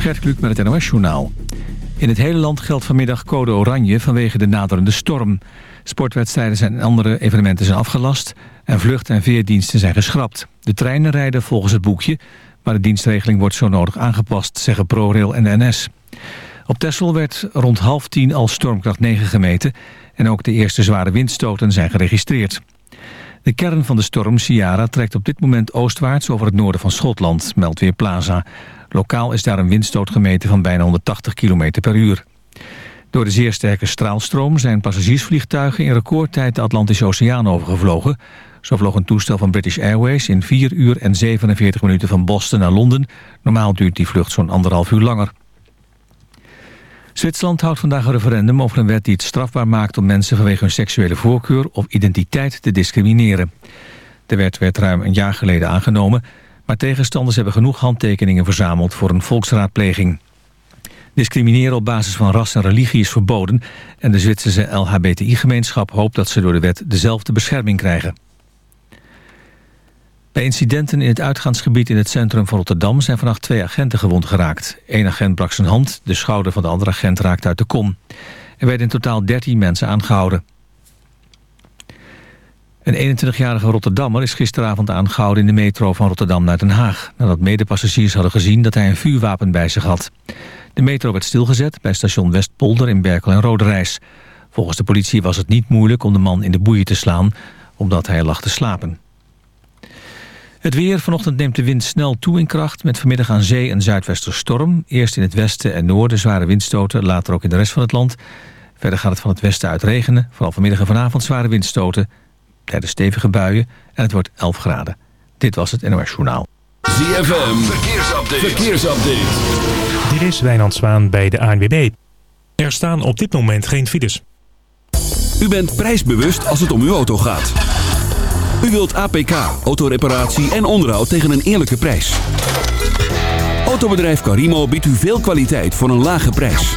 Gert Kluk met het NOS Journaal. In het hele land geldt vanmiddag code oranje vanwege de naderende storm. Sportwedstrijden en andere evenementen zijn afgelast... en vlucht- en veerdiensten zijn geschrapt. De treinen rijden volgens het boekje... maar de dienstregeling wordt zo nodig aangepast, zeggen ProRail en de NS. Op Texel werd rond half tien al stormkracht 9 gemeten... en ook de eerste zware windstoten zijn geregistreerd. De kern van de storm, Ciara, trekt op dit moment oostwaarts over het noorden van Schotland, meldt weer Plaza. Lokaal is daar een windstoot gemeten van bijna 180 km per uur. Door de zeer sterke straalstroom zijn passagiersvliegtuigen in recordtijd de Atlantische Oceaan overgevlogen. Zo vloog een toestel van British Airways in 4 uur en 47 minuten van Boston naar Londen. Normaal duurt die vlucht zo'n anderhalf uur langer. Zwitserland houdt vandaag een referendum over een wet die het strafbaar maakt om mensen vanwege hun seksuele voorkeur of identiteit te discrimineren. De wet werd ruim een jaar geleden aangenomen, maar tegenstanders hebben genoeg handtekeningen verzameld voor een volksraadpleging. Discrimineren op basis van ras en religie is verboden en de Zwitserse LHBTI-gemeenschap hoopt dat ze door de wet dezelfde bescherming krijgen. Bij incidenten in het uitgaansgebied in het centrum van Rotterdam... zijn vannacht twee agenten gewond geraakt. Eén agent brak zijn hand, de schouder van de andere agent raakte uit de kom. Er werden in totaal 13 mensen aangehouden. Een 21-jarige Rotterdammer is gisteravond aangehouden in de metro van Rotterdam naar Den Haag... nadat medepassagiers hadden gezien dat hij een vuurwapen bij zich had. De metro werd stilgezet bij station Westpolder in Berkel en Roderijs. Volgens de politie was het niet moeilijk om de man in de boeien te slaan... omdat hij lag te slapen. Het weer. Vanochtend neemt de wind snel toe in kracht... met vanmiddag aan zee een zuidwesterstorm. Eerst in het westen en noorden zware windstoten, later ook in de rest van het land. Verder gaat het van het westen uit regenen. Vooral vanmiddag en vanavond zware windstoten. Tijdens stevige buien en het wordt 11 graden. Dit was het NOS Journaal. ZFM. Verkeersupdate. Verkeersupdate. Dit is Wijnand Zwaan bij de ANWB. Er staan op dit moment geen files. U bent prijsbewust als het om uw auto gaat. U wilt APK, autoreparatie en onderhoud tegen een eerlijke prijs. Autobedrijf Carimo biedt u veel kwaliteit voor een lage prijs.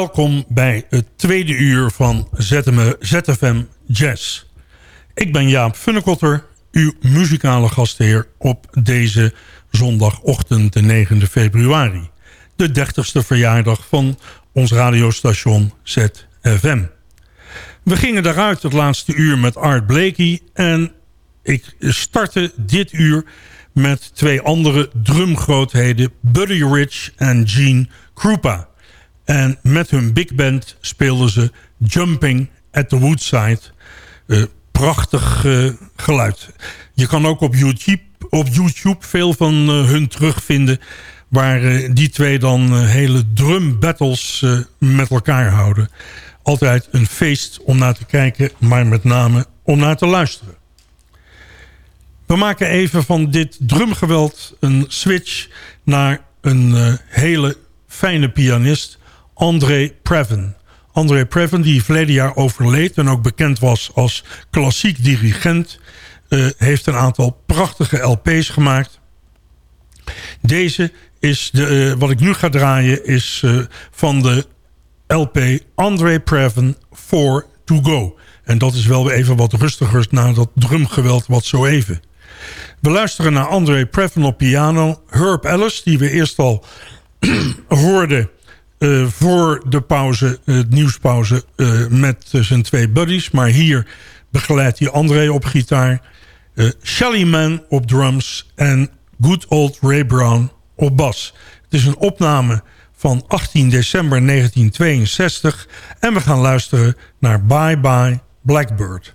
Welkom bij het tweede uur van ZFM Jazz. Ik ben Jaap Funnekotter, uw muzikale gastheer op deze zondagochtend de 9e februari. De 30ste verjaardag van ons radiostation ZFM. We gingen daaruit het laatste uur met Art Blakey en ik startte dit uur met twee andere drumgrootheden... Buddy Rich en Gene Krupa. En met hun big band speelden ze Jumping at the Woodside. Uh, prachtig uh, geluid. Je kan ook op YouTube, YouTube veel van uh, hun terugvinden... waar die twee dan hele drum battles met elkaar houden. Altijd een feest om naar te kijken, maar met name om naar te luisteren. We maken even van dit drumgeweld een switch naar een hele fijne pianist... André Previn. André Previn, die verleden jaar overleed en ook bekend was als klassiek dirigent... Uh, heeft een aantal prachtige LP's gemaakt. Deze is, de, uh, wat ik nu ga draaien, is uh, van de LP André Previn 4 to Go. En dat is wel even wat rustiger na dat drumgeweld wat zo even. We luisteren naar André Previn op piano. Herb Ellis, die we eerst al hoorden uh, voor de pauze, uh, nieuwspauze, uh, met zijn twee buddies. Maar hier begeleidt hij André op gitaar. Shelly Man op drums en Good Old Ray Brown op bas. Het is een opname van 18 december 1962. En we gaan luisteren naar Bye Bye Blackbird.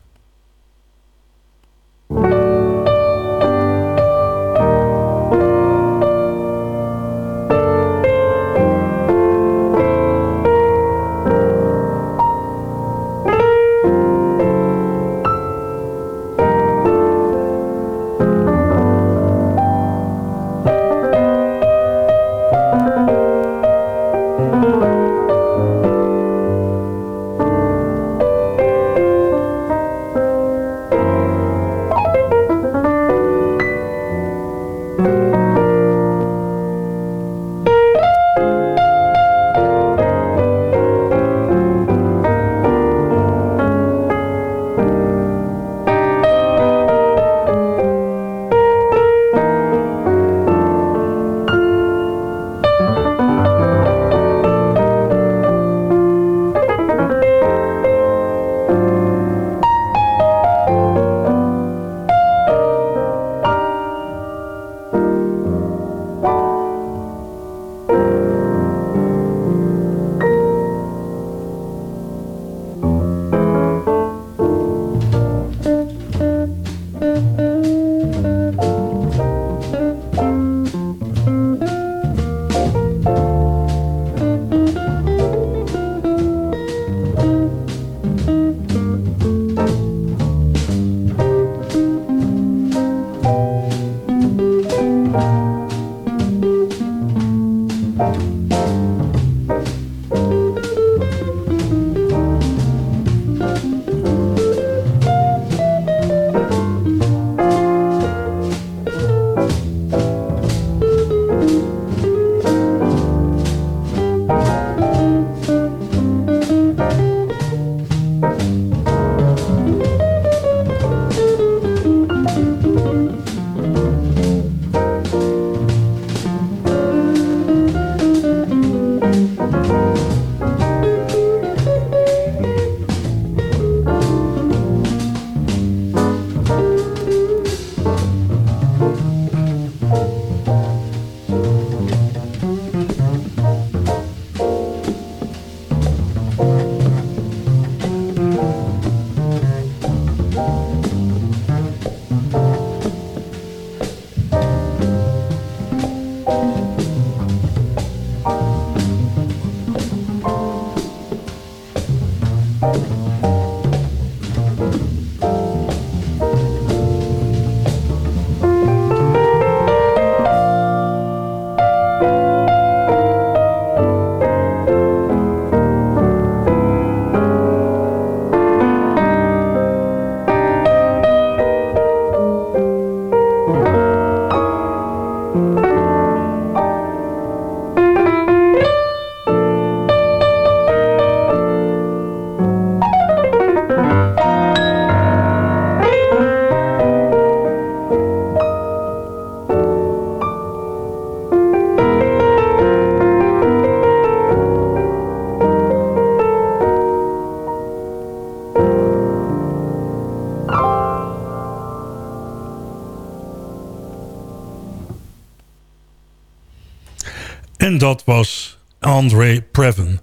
Dat was Andre Previn.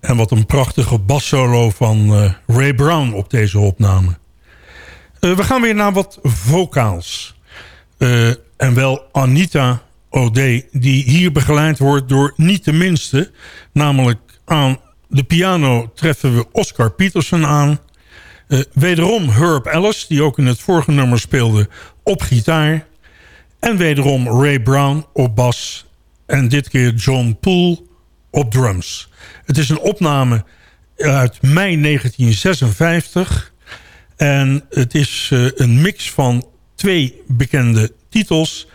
En wat een prachtige bassolo van eh, Ray Brown op deze opname. Eh, we gaan weer naar wat vocaals. Eh, en wel Anita O'Day, die hier begeleid wordt door niet de minste. Namelijk aan de piano treffen we Oscar Peterson aan. Wederom Herb Ellis, die ook in het vorige nummer speelde, op gitaar. En wederom Ray Brown op bas. En dit keer John Poole op drums. Het is een opname uit mei 1956. En het is uh, een mix van twee bekende titels.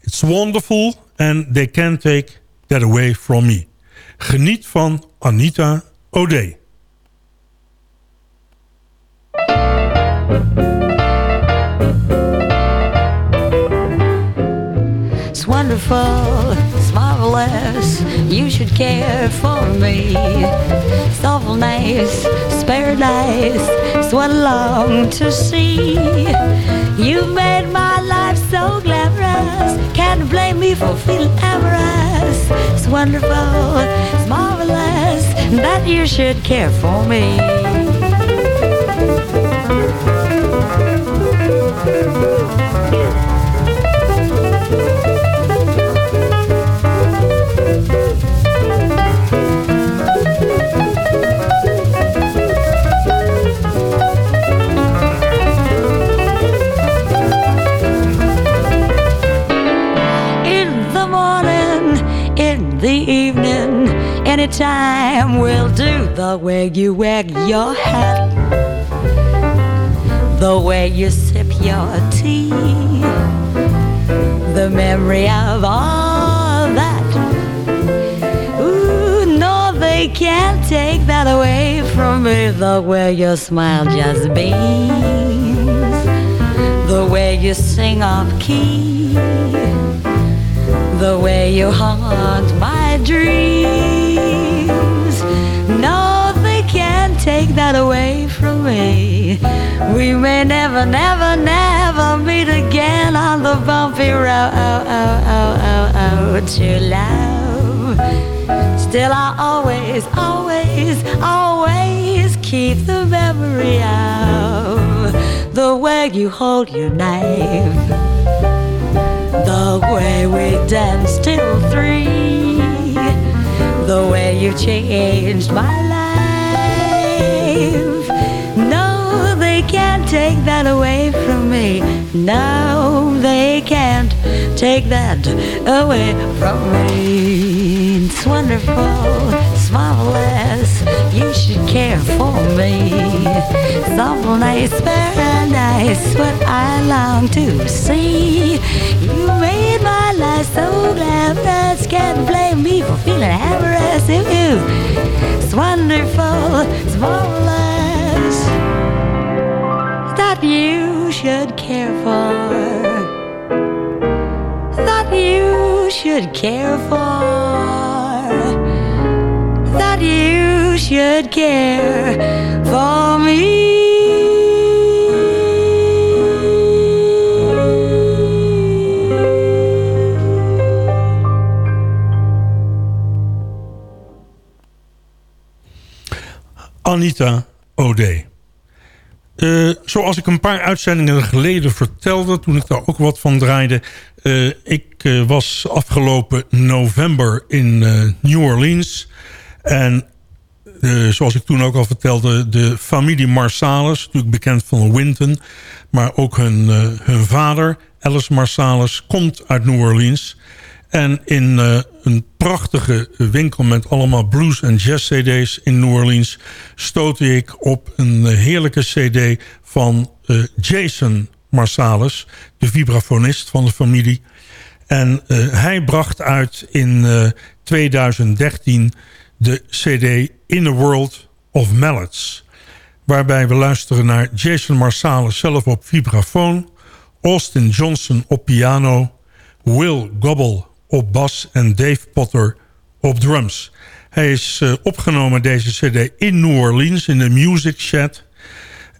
It's Wonderful and They Can't Take That Away From Me. Geniet van Anita O'Day. It's wonderful, marvelous. You should care for me. It's nice, it's paradise. It's I long to see. You've made my life so glamorous. Can't blame me for feeling amorous. It's wonderful, it's marvelous that you should care for me. Anytime will do the way you wag your hat, the way you sip your tea, the memory of all that. Ooh, no, they can't take that away from me. The way your smile just beams, the way you sing off key, the way you haunt my dreams. That away from me. We may never, never, never meet again on the bumpy road to love. Still, I always, always, always keep the memory of the way you hold your knife, the way we danced till three the way you changed my life. No, they can't take that away from me. No, they can't take that away from me. It's wonderful, marvelous. You should care for me. It's awful nice, paradise, what I long to see. You made my life so glamorous. Can't blame me for feeling amorous. Ooh, it's wonderful, it's marvelous that you should care for. That you should care for. You should care for me. Anita O'Day. Uh, zoals ik een paar uitzendingen geleden vertelde... toen ik daar ook wat van draaide... Uh, ik uh, was afgelopen november in New Orleans. En zoals ik toen ook al vertelde... de familie Marsalis, natuurlijk bekend van Winton... maar ook hun, hun vader, Alice Marsalis, komt uit New Orleans... En in uh, een prachtige winkel met allemaal blues- en jazz-cd's in New Orleans... stootte ik op een heerlijke cd van Jason Marsalis... de vibrafonist van de familie. En hij bracht uit in 2013 de cd In a World of Mallets... waarbij we luisteren naar Jason Marsalis zelf op vibrafoon... Austin Johnson op piano... Will Gobble op bas en Dave Potter op drums. Hij is uh, opgenomen deze cd in New Orleans in de Music Shed.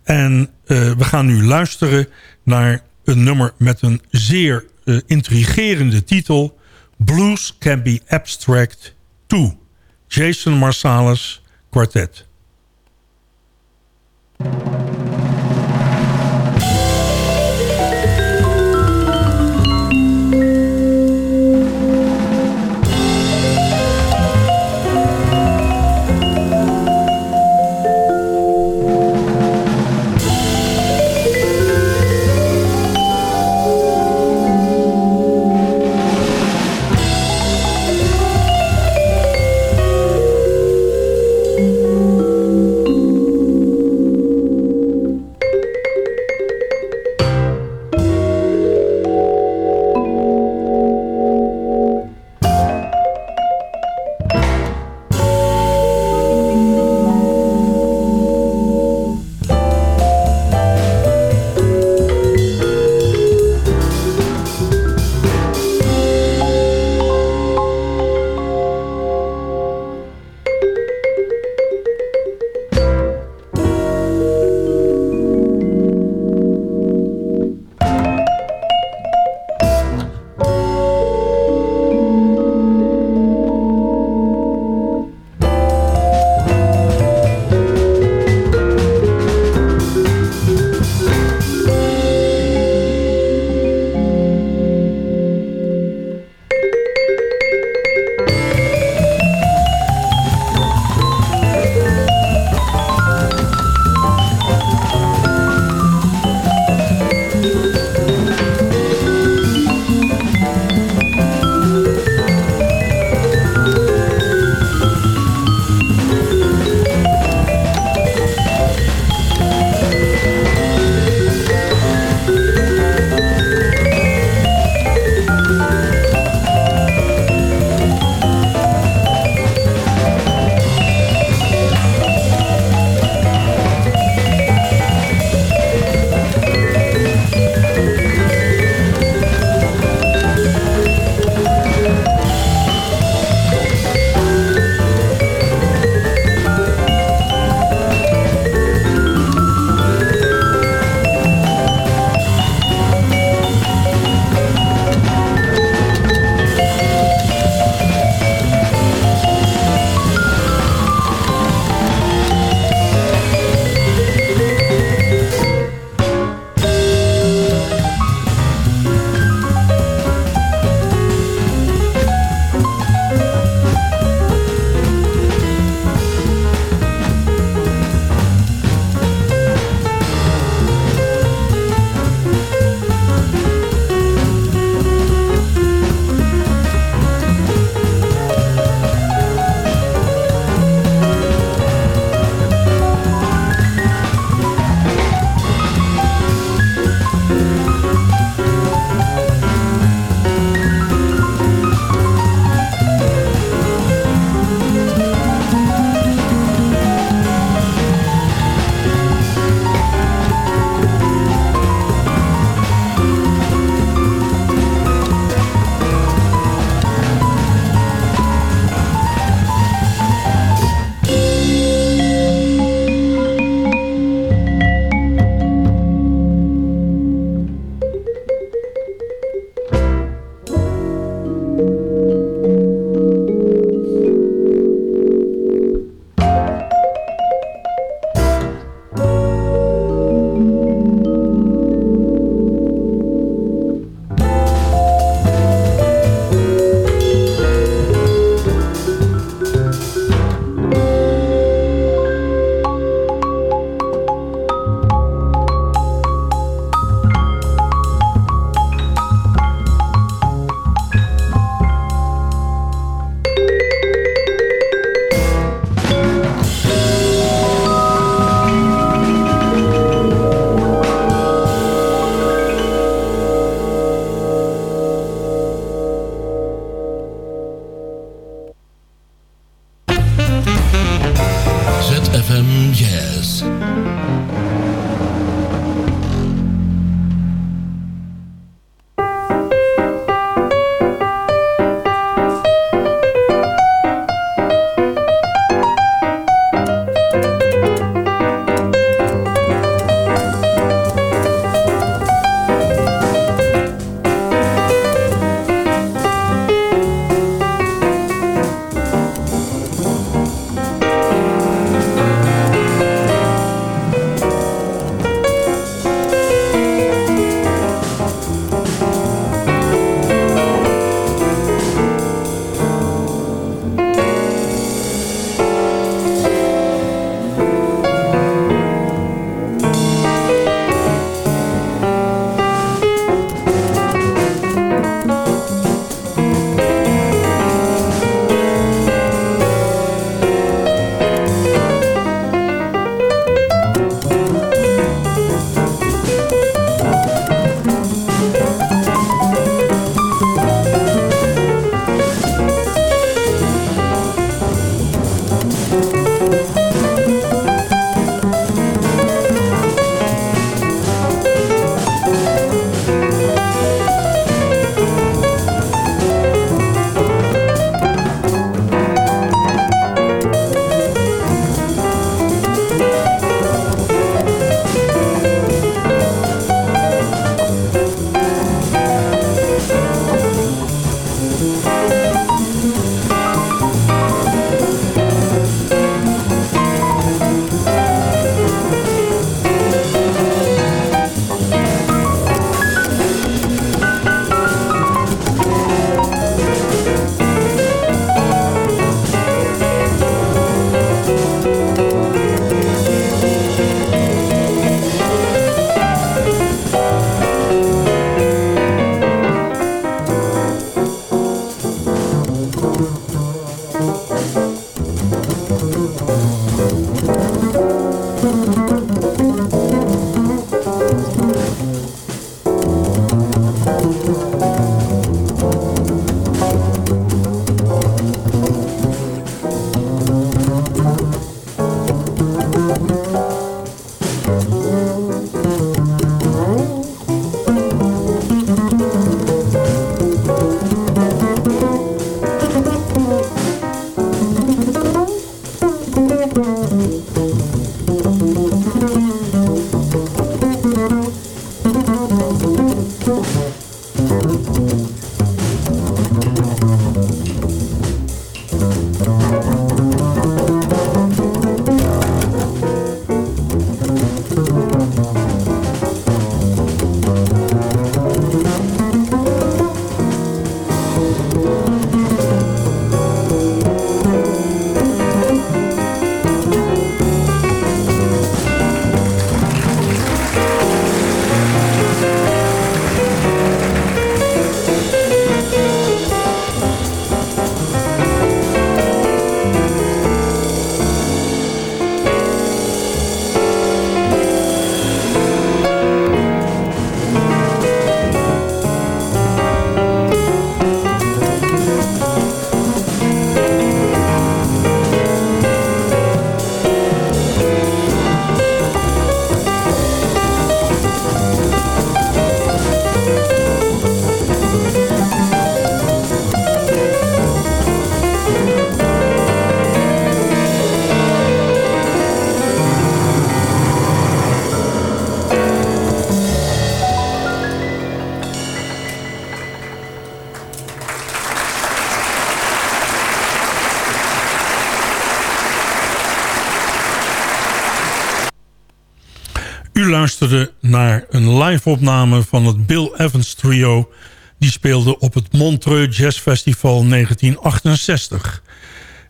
En uh, we gaan nu luisteren naar een nummer met een zeer uh, intrigerende titel... Blues Can Be Abstract 2. Jason Marsalis Quartet. Luisterde naar een live-opname van het Bill Evans Trio... die speelde op het Montreux Jazz Festival 1968.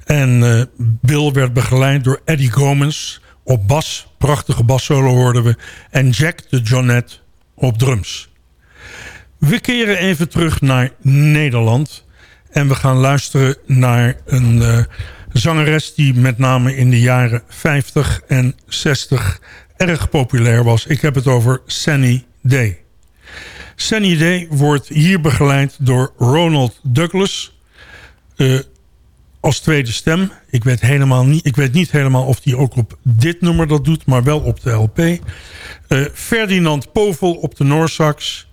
En eh, Bill werd begeleid door Eddie Gomez op bas. Prachtige bassolo hoorden we. En Jack de Jonette op drums. We keren even terug naar Nederland. En we gaan luisteren naar een uh, zangeres... die met name in de jaren 50 en 60 erg populair was. Ik heb het over Sunny Day. Sunny Day wordt hier begeleid door Ronald Douglas... Uh, als tweede stem. Ik weet, helemaal niet, ik weet niet helemaal of hij ook op dit nummer dat doet... maar wel op de LP. Uh, Ferdinand Povel op de Noorsax...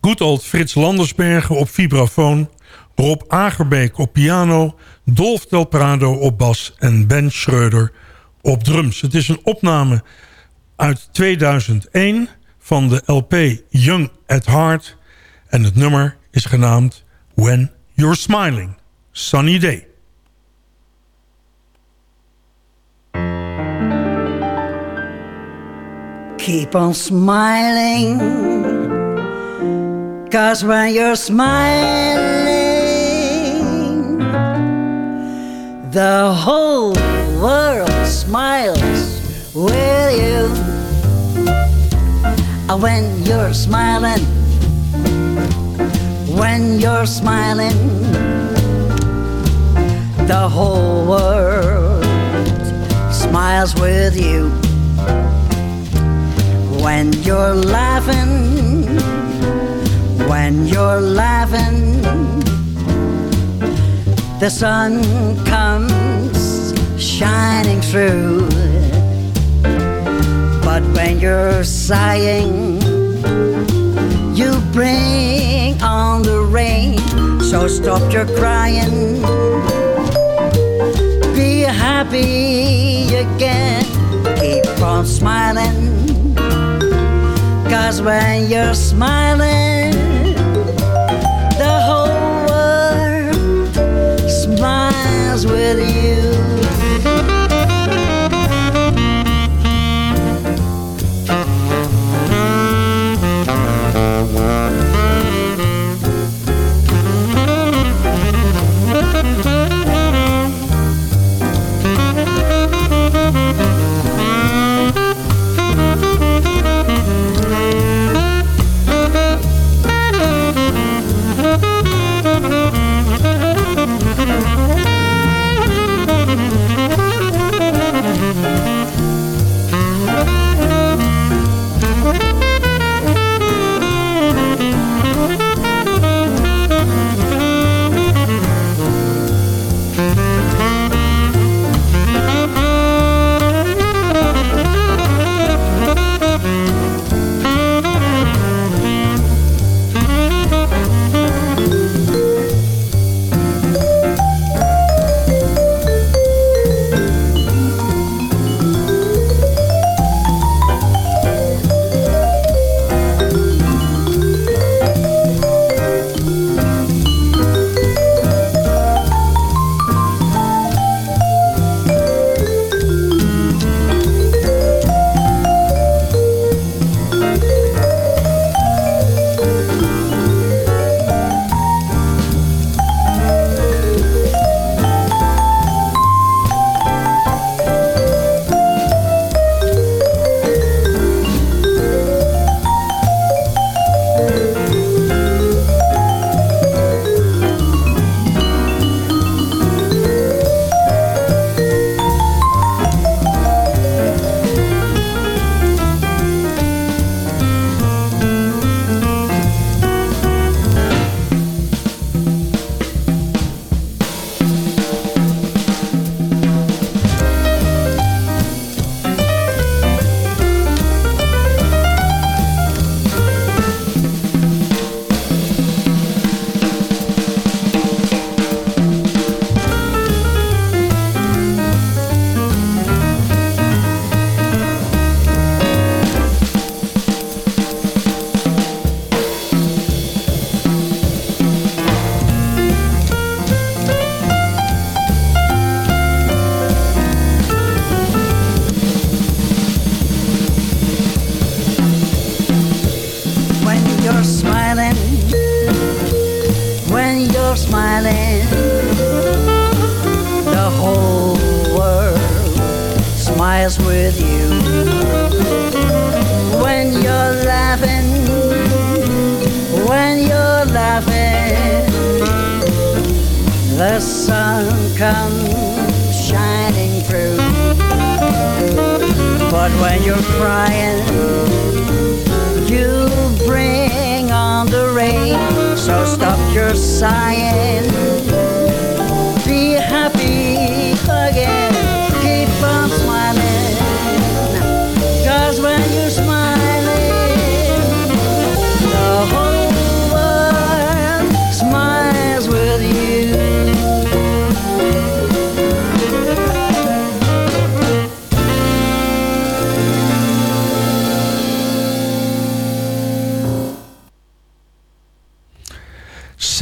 Good old Frits Landersbergen op vibrafoon... Rob Agerbeek op piano... Dolf Del Prado op bas en Ben Schreuder op drums. Het is een opname uit 2001 van de LP Young at Heart... en het nummer is genaamd When You're Smiling. Sunny Day. Keep on smiling Cause when you're smiling The whole world smiles with you Uh, when you're smiling. When you're smiling. The whole world smiles with you. When you're laughing, when you're laughing, the sun comes shining through. But when you're sighing, you bring on the rain. So stop your crying, be happy again, keep on smiling. Cause when you're smiling, the whole world smiles with you.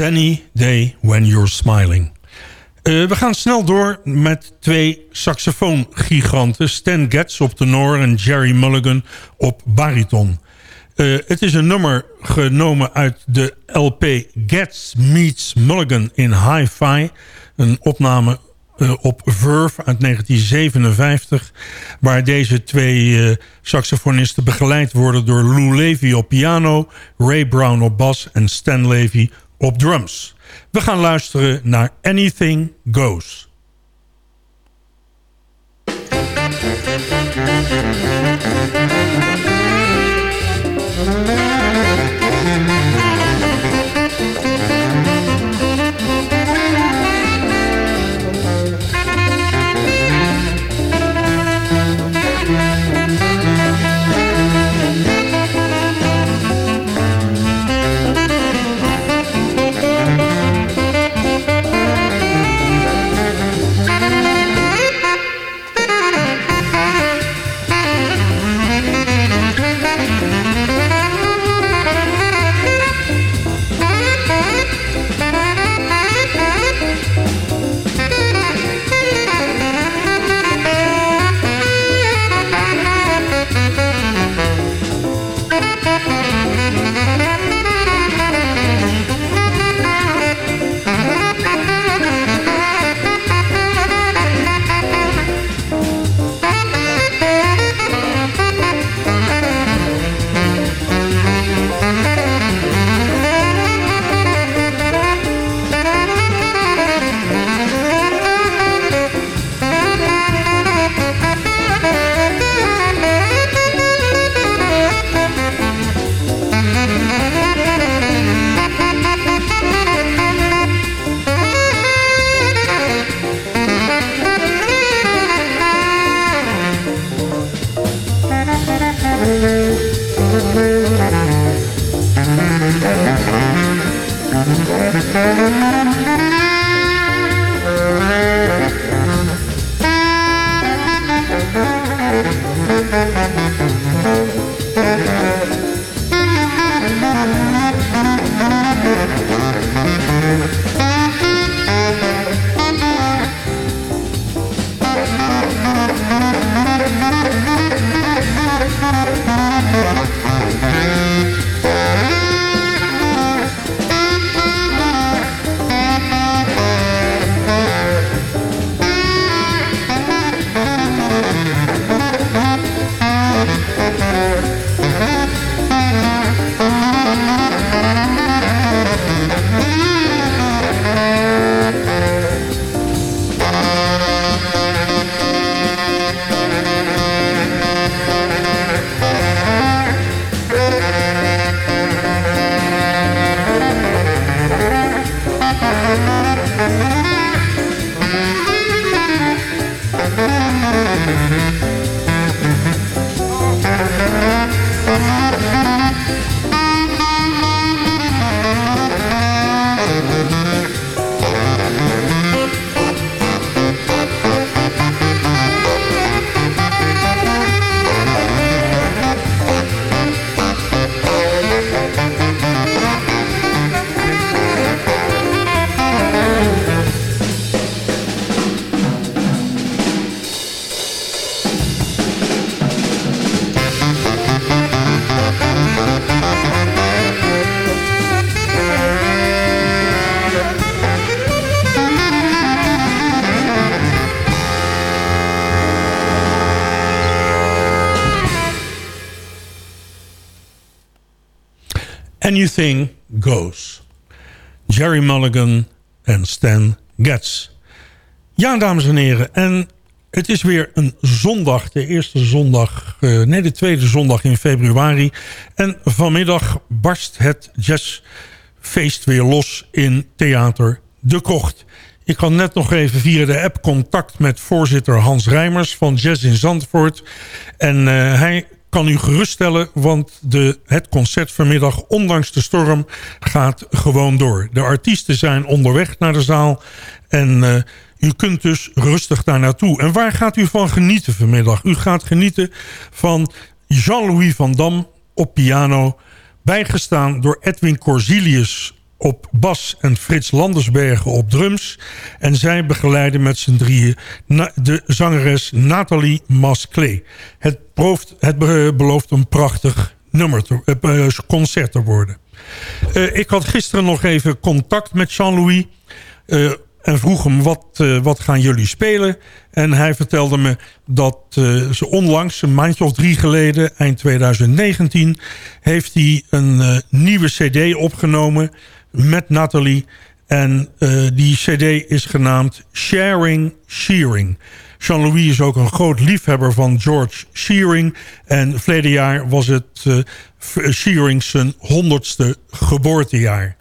Sunny Day When You're Smiling. Eh, we gaan snel door met twee saxofoongiganten. Stan Getz op tenor en Jerry Mulligan op bariton. Eh, het is een nummer genomen uit de LP Getz Meets Mulligan in Hi-Fi. Een opname eh, op Verve uit 1957... waar deze twee saxofonisten begeleid worden door Lou Levy op piano... Ray Brown op bas en Stan Levy op drums. We gaan luisteren naar Anything Goes. Anything Goes. Jerry Mulligan en Stan Getz. Ja, dames en heren. En het is weer een zondag. De eerste zondag, uh, nee de tweede zondag in februari. En vanmiddag barst het jazzfeest weer los in Theater De Krocht. Ik had net nog even via de app contact met voorzitter Hans Rijmers van Jazz in Zandvoort. En uh, hij kan u geruststellen, want de, het concert vanmiddag, ondanks de storm, gaat gewoon door. De artiesten zijn onderweg naar de zaal en uh, u kunt dus rustig daar naartoe. En waar gaat u van genieten vanmiddag? U gaat genieten van Jean-Louis van Dam op piano... bijgestaan door Edwin Corsilius op bas en Frits Landersbergen op drums. En zij begeleiden met z'n drieën de zangeres Nathalie Masclé. Het, belooft een prachtig nummer te, uh, concert te worden. Uh, ik had gisteren nog even contact met Jean-Louis... En vroeg hem, wat, wat gaan jullie spelen? En hij vertelde me dat ze onlangs, een maandje of drie geleden... eind 2019, heeft hij een nieuwe cd opgenomen met Nathalie. En die cd is genaamd Sharing Shearing. Jean-Louis is ook een groot liefhebber van George Shearing. En verleden jaar was het Shearing zijn honderdste geboortejaar.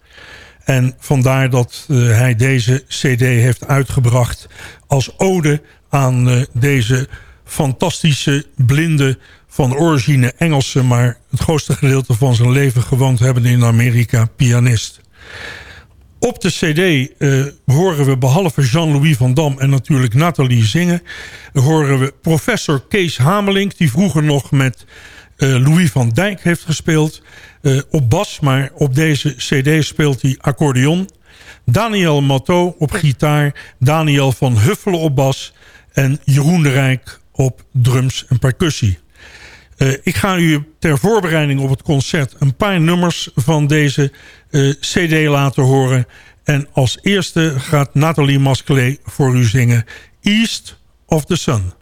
En vandaar dat hij deze cd heeft uitgebracht als ode aan deze fantastische blinde van origine Engelse... maar het grootste gedeelte van zijn leven gewoond hebben in Amerika, pianist. Op de cd uh, horen we behalve Jean-Louis van Dam en natuurlijk Nathalie zingen... horen we professor Kees Hamelink, die vroeger nog met Louis van Dijk heeft gespeeld... Uh, op bas, maar op deze cd speelt hij accordeon. Daniel Matteau op gitaar. Daniel van Huffelen op bas. En Jeroen de Rijk op drums en percussie. Uh, ik ga u ter voorbereiding op het concert... een paar nummers van deze uh, cd laten horen. En als eerste gaat Nathalie Masclé voor u zingen... East of the Sun.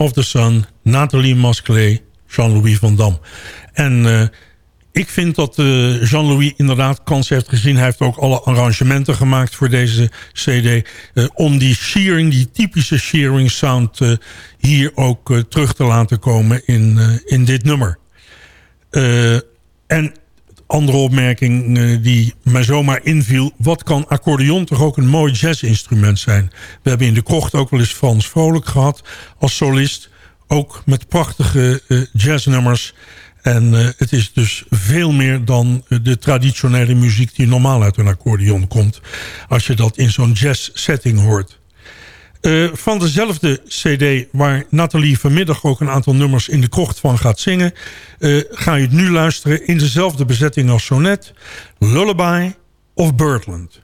Of the Sun, Nathalie Masclay, Jean-Louis van Dam. En eh, ik vind dat eh, Jean-Louis inderdaad kans heeft gezien. Hij heeft ook alle arrangementen gemaakt voor deze cd. eh, om die shearing, die typische shearing sound... hier ook terug te laten komen in, in dit nummer. En andere opmerking eh, die mij zomaar inviel. Wat kan accordeon toch ook een mooi jazzinstrument zijn? We hebben in de krocht ook wel eens Frans Vrolijk gehad als solist. Ook met prachtige eh, jazznummers. En eh, het is dus veel meer dan de traditionele muziek die normaal uit een accordeon komt. Als je dat in zo'n jazz setting hoort. Eh, van dezelfde cd waar Nathalie vanmiddag ook een aantal nummers in de krocht van gaat zingen... eh, ga je het nu luisteren in dezelfde bezetting als Sonnet... Lullaby of Birdland.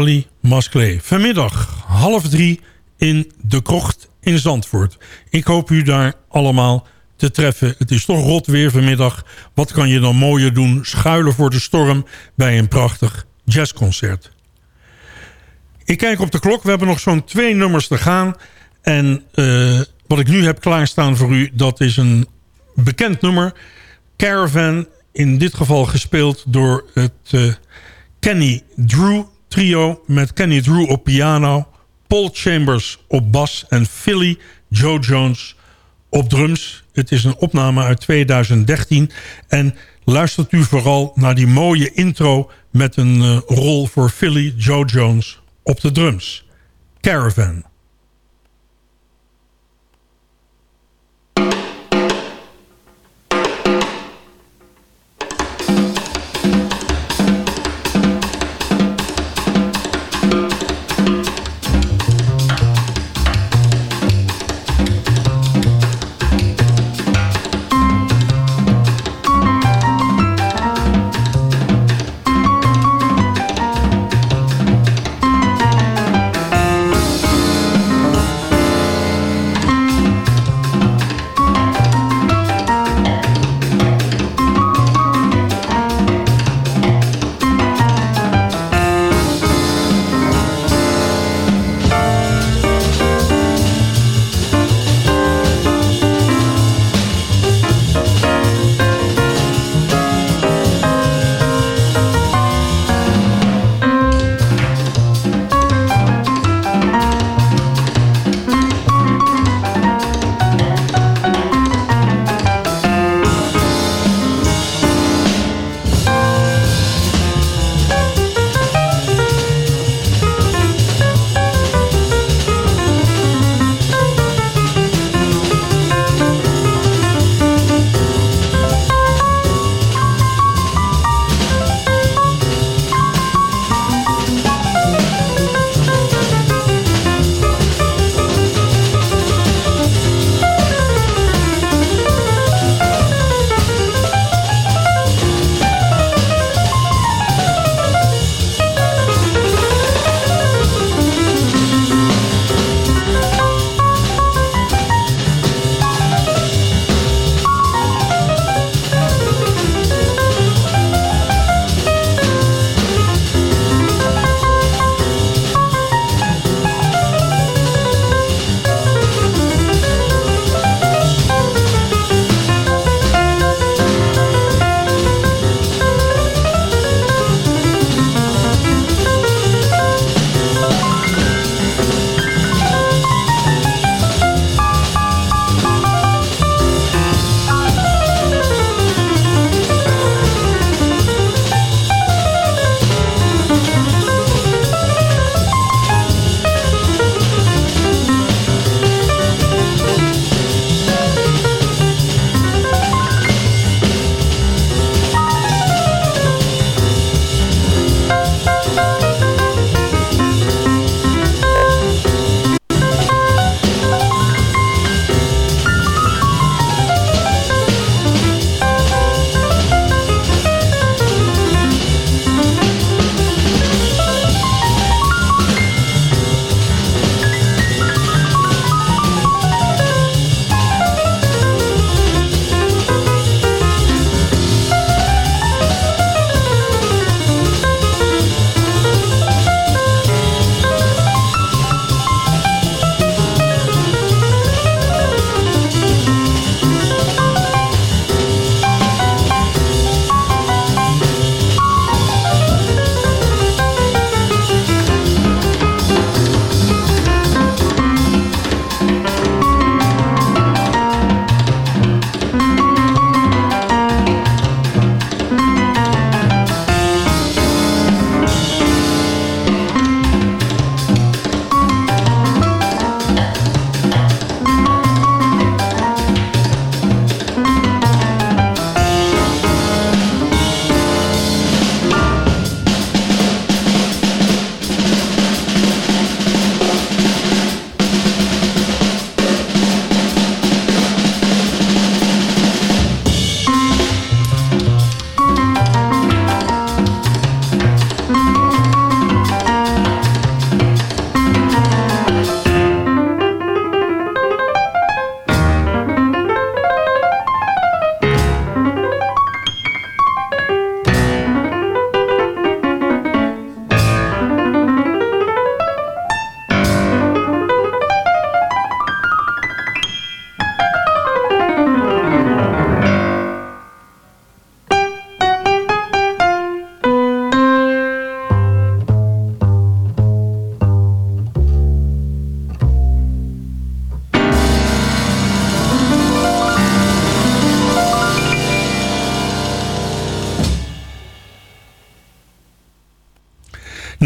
Nathalie Masclé. Vanmiddag half drie in De Krocht in Zandvoort. Ik hoop u daar allemaal te treffen. Het is toch rot weer vanmiddag. Wat kan je dan mooier doen? Schuilen voor de storm bij een prachtig jazzconcert. Ik kijk op de klok. We hebben nog zo'n twee nummers te gaan. En uh, wat ik nu heb klaarstaan voor u... dat is een bekend nummer. Caravan. In dit geval gespeeld door het uh, Kenny Drew trio... met Kenny Drew op piano... Paul Chambers op bas en Philly Joe Jones op drums. Het is een opname uit 2013. En luistert u vooral naar die mooie intro... met een uh, rol voor Philly Joe Jones op de drums. Caravan.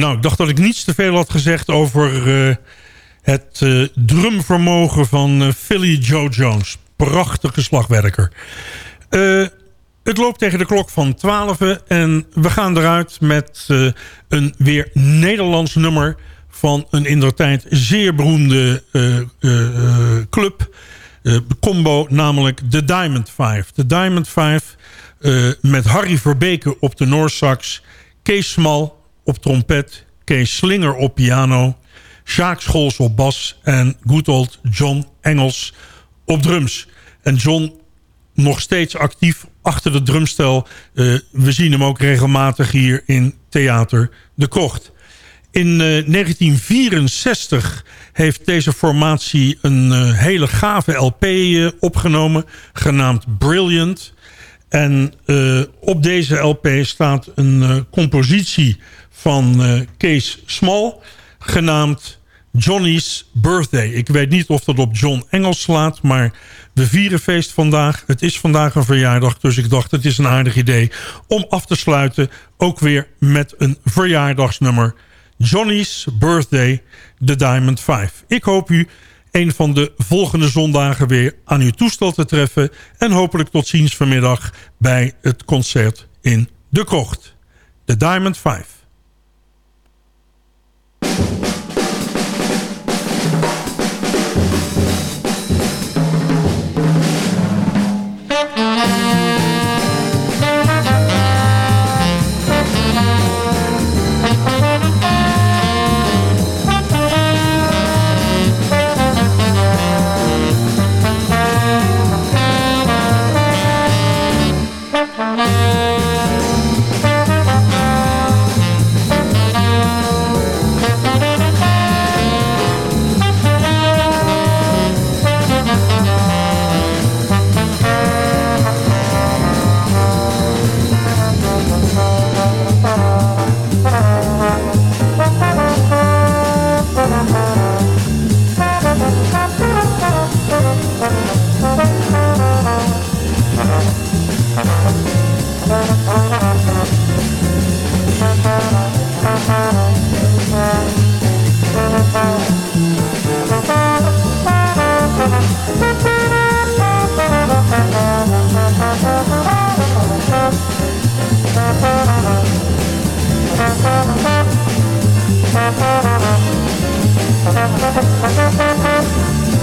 Nou, ik dacht dat ik niets te veel had gezegd over eh, het eh, drumvermogen van eh, Philly Joe Jones. Prachtige slagwerker. Het loopt tegen de klok van 12 en we gaan eruit met een weer Nederlands nummer van een in der tijd zeer beroemde club. combo, namelijk de Diamond Five. De Diamond Five met Harry Verbeke op de Noorsax, Kees Smal op trompet, Kees Slinger op piano, Sjaak Scholz op bas en good old John Engels op drums. En John nog steeds actief achter de drumstel. Eh, we zien hem ook regelmatig hier in Theater De Kocht. In eh, 1964 heeft deze formatie een eh, hele gave LP eh, opgenomen, genaamd Brilliant. En eh, op deze LP staat een eh, compositie van eh, Kees Smal, genaamd Johnny's Birthday. Ik weet niet of dat op John Engels slaat, maar we vieren feest vandaag. Het is vandaag een verjaardag, dus ik dacht het is een aardig idee om af te sluiten. Ook weer met een verjaardagsnummer. Johnny's Birthday, The Diamond Five. Ik hoop u een van de volgende zondagen weer aan uw toestel te treffen. En hopelijk tot ziens vanmiddag bij het concert in De Krocht. De Diamond 5.